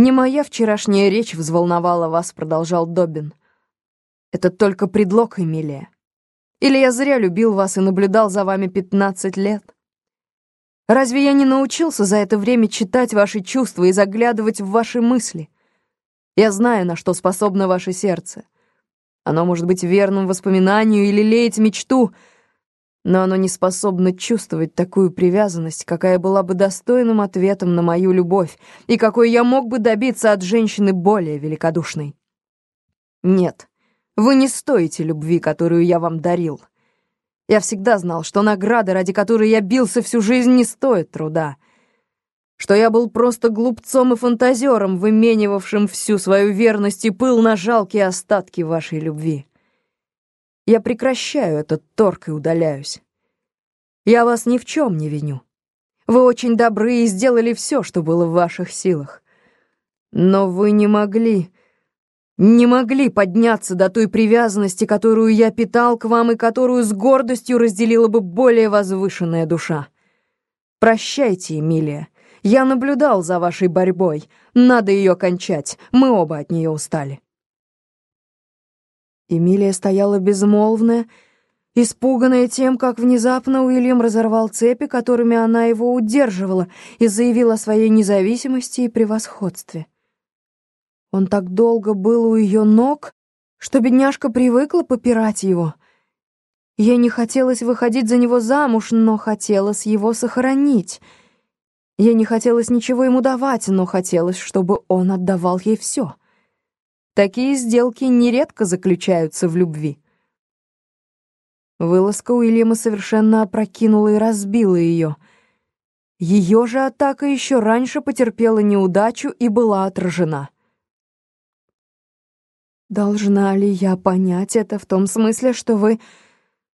«Не моя вчерашняя речь взволновала вас», — продолжал Добин. «Это только предлог, Эмилия. Или я зря любил вас и наблюдал за вами пятнадцать лет? Разве я не научился за это время читать ваши чувства и заглядывать в ваши мысли? Я знаю, на что способно ваше сердце. Оно может быть верным воспоминанию или леять мечту — но оно не способно чувствовать такую привязанность, какая была бы достойным ответом на мою любовь, и какой я мог бы добиться от женщины более великодушной. Нет, вы не стоите любви, которую я вам дарил. Я всегда знал, что награда, ради которой я бился всю жизнь, не стоит труда. Что я был просто глупцом и фантазером, выменивавшим всю свою верность и пыл на жалкие остатки вашей любви. Я прекращаю этот торг и удаляюсь. Я вас ни в чем не виню. Вы очень добры и сделали все, что было в ваших силах. Но вы не могли, не могли подняться до той привязанности, которую я питал к вам и которую с гордостью разделила бы более возвышенная душа. Прощайте, Эмилия. Я наблюдал за вашей борьбой. Надо ее кончать. Мы оба от нее устали. Эмилия стояла безмолвная, испуганная тем, как внезапно Уильям разорвал цепи, которыми она его удерживала, и заявил о своей независимости и превосходстве. Он так долго был у ее ног, что бедняжка привыкла попирать его. Ей не хотелось выходить за него замуж, но хотелось его сохранить. Ей не хотелось ничего ему давать, но хотелось, чтобы он отдавал ей все — Такие сделки нередко заключаются в любви. Вылазка Уильяма совершенно опрокинула и разбила ее. Ее же атака еще раньше потерпела неудачу и была отражена. «Должна ли я понять это в том смысле, что вы...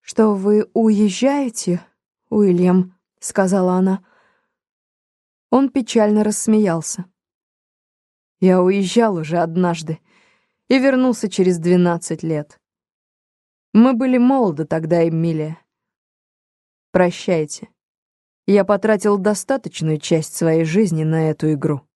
что вы уезжаете, Уильям?» — сказала она. Он печально рассмеялся. «Я уезжал уже однажды и вернулся через двенадцать лет. Мы были молоды тогда, Эмилия. Прощайте. Я потратил достаточную часть своей жизни на эту игру.